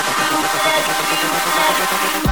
Thank you.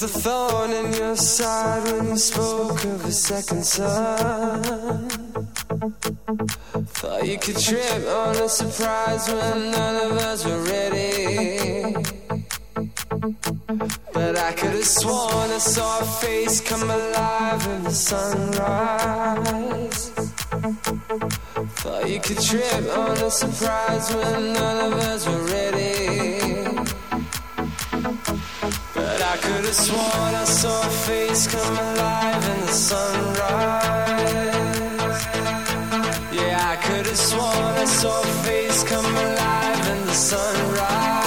The thorn in your side when you spoke of a second son. Thought you could trip on a surprise when none of us were ready. But I could have sworn I saw a face come alive in the sunrise. Thought you could trip on a surprise when none of us were ready. I saw a face come alive in the sunrise. Yeah, I could have sworn I saw a face come alive in the sunrise.